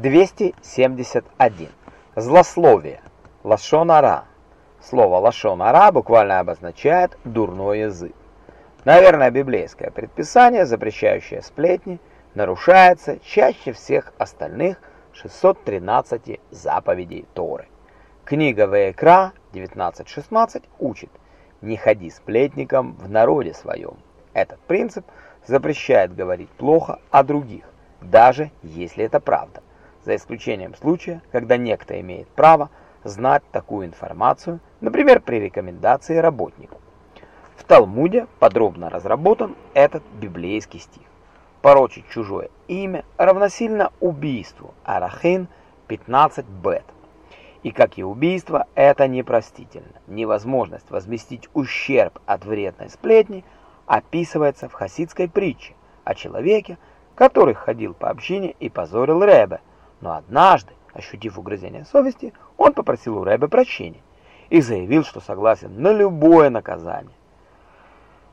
271. Злословие. Лашонара. Слово лашонара буквально обозначает «дурной язык». Наверное, библейское предписание, запрещающее сплетни, нарушается чаще всех остальных 613 заповедей Торы. Книга Ваекра 19.16 учит «Не ходи сплетником в народе своем». Этот принцип запрещает говорить плохо о других, даже если это правда за исключением случая, когда некто имеет право знать такую информацию, например, при рекомендации работнику. В Талмуде подробно разработан этот библейский стих. Порочить чужое имя равносильно убийству, Арахин 15 бет. И как и убийство, это непростительно. Невозможность возместить ущерб от вредной сплетни описывается в хасидской притче о человеке, который ходил по общине и позорил Ребе, но однажды, ощутив угрызение совести, он попросил у Рэбе прощения и заявил, что согласен на любое наказание.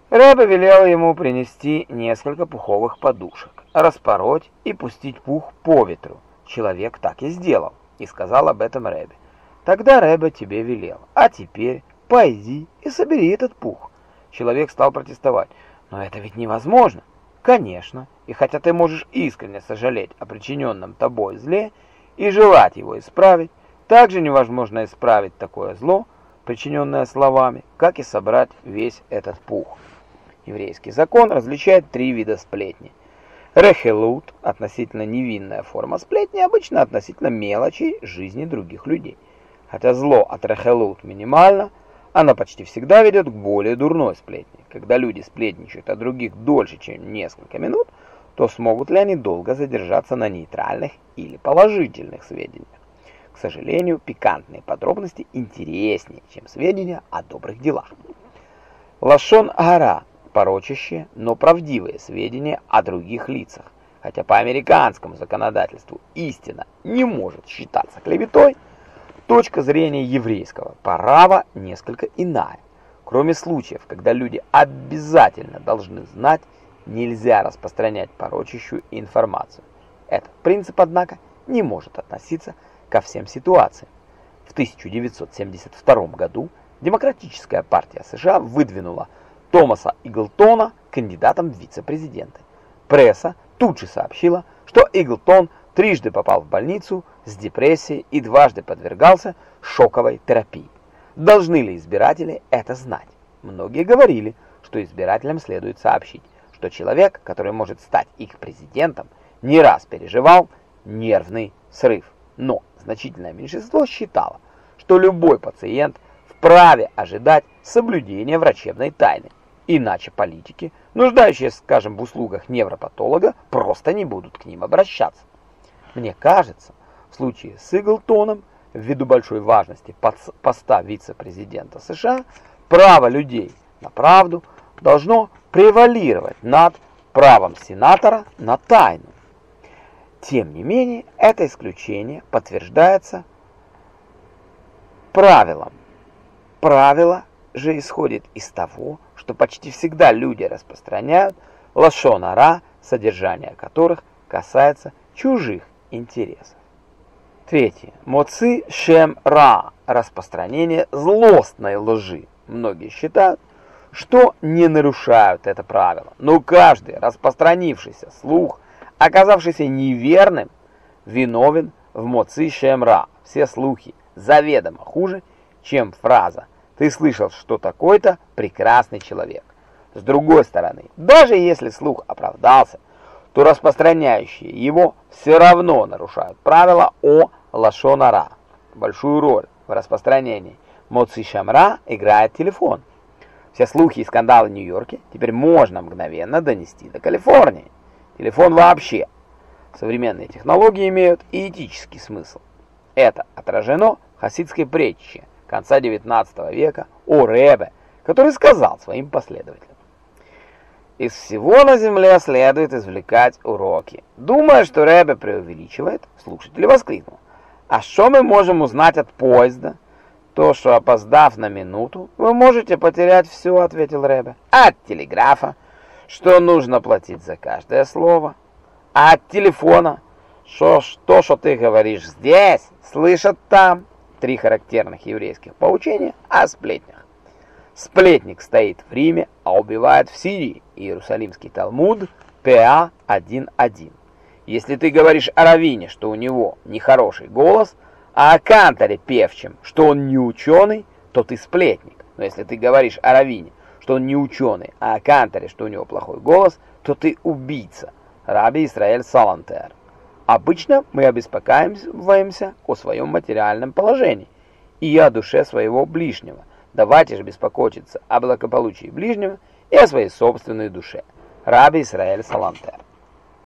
Рэбе велел ему принести несколько пуховых подушек, распороть и пустить пух по ветру. Человек так и сделал, и сказал об этом Рэбе. Тогда Рэбе тебе велел, а теперь пойди и собери этот пух. Человек стал протестовать, но это ведь невозможно. Конечно, и хотя ты можешь искренне сожалеть о причиненном тобой зле и желать его исправить, также невозможно исправить такое зло, причиненное словами, как и собрать весь этот пух. Еврейский закон различает три вида сплетни. Рехелут – относительно невинная форма сплетни, обычно относительно мелочей жизни других людей. Хотя зло от рехелут минимально, оно почти всегда ведет к более дурной сплетни. Когда люди сплетничают о других дольше, чем несколько минут, то смогут ли они долго задержаться на нейтральных или положительных сведениях. К сожалению, пикантные подробности интереснее, чем сведения о добрых делах. Лашон Ара – порочащие, но правдивые сведения о других лицах. Хотя по американскому законодательству истина не может считаться клеветой, Точка зрения еврейского права несколько иная. Кроме случаев, когда люди обязательно должны знать, нельзя распространять порочащую информацию. Этот принцип, однако, не может относиться ко всем ситуациям. В 1972 году Демократическая партия США выдвинула Томаса Иглтона кандидатом в вице-президенты. Пресса тут же сообщила, что Иглтон трижды попал в больницу с депрессией и дважды подвергался шоковой терапии. Должны ли избиратели это знать? Многие говорили, что избирателям следует сообщить, что человек, который может стать их президентом, не раз переживал нервный срыв. Но значительное меньшинство считало, что любой пациент вправе ожидать соблюдения врачебной тайны. Иначе политики, нуждающиеся, скажем, в услугах невропатолога, просто не будут к ним обращаться. Мне кажется, в случае с Иглтоном, ввиду большой важности поста вице-президента США, право людей на правду должно превалировать над правом сенатора на тайну. Тем не менее, это исключение подтверждается правилом. Правило же исходит из того, что почти всегда люди распространяют лашон-ара, содержание которых касается чужих интересов. Третье. Моци шем ра. Распространение злостной лжи. Многие считают, что не нарушают это правило. Но каждый распространившийся слух, оказавшийся неверным, виновен в моци шем ра. Все слухи заведомо хуже, чем фраза «ты слышал, что такой-то прекрасный человек». С другой стороны, даже если слух оправдался, то распространяющие его все равно нарушают правила о лашонара. Большую роль в распространении моци шамра играет телефон. Все слухи и скандалы в Нью-Йорке теперь можно мгновенно донести до Калифорнии. Телефон вообще. Современные технологии имеют и этический смысл. Это отражено в хасидской притче конца 19 века о Ребе, который сказал своим последователям. Из всего на земле следует извлекать уроки. Думая, что Ребе преувеличивает, слушатель воскликнул. А что мы можем узнать от поезда? То, что опоздав на минуту, вы можете потерять все, ответил Ребе. От телеграфа, что нужно платить за каждое слово. А от телефона, что то, что ты говоришь здесь, слышат там. Три характерных еврейских поучения о сплетнях. Сплетник стоит в Риме, а убивает в Сирии. Иерусалимский Талмуд, ПА 1.1. Если ты говоришь о Равине, что у него нехороший голос, а о Канторе певчем, что он не ученый, то ты сплетник. Но если ты говоришь о Равине, что он не ученый, а о Канторе, что у него плохой голос, то ты убийца. Раби Исраэль Салантер. Обычно мы обеспокаиваемся о своем материальном положении и о душе своего ближнего. Давайте же беспокоиться о благополучии ближнего и о своей собственной душе. Раби Исраэль Салантер.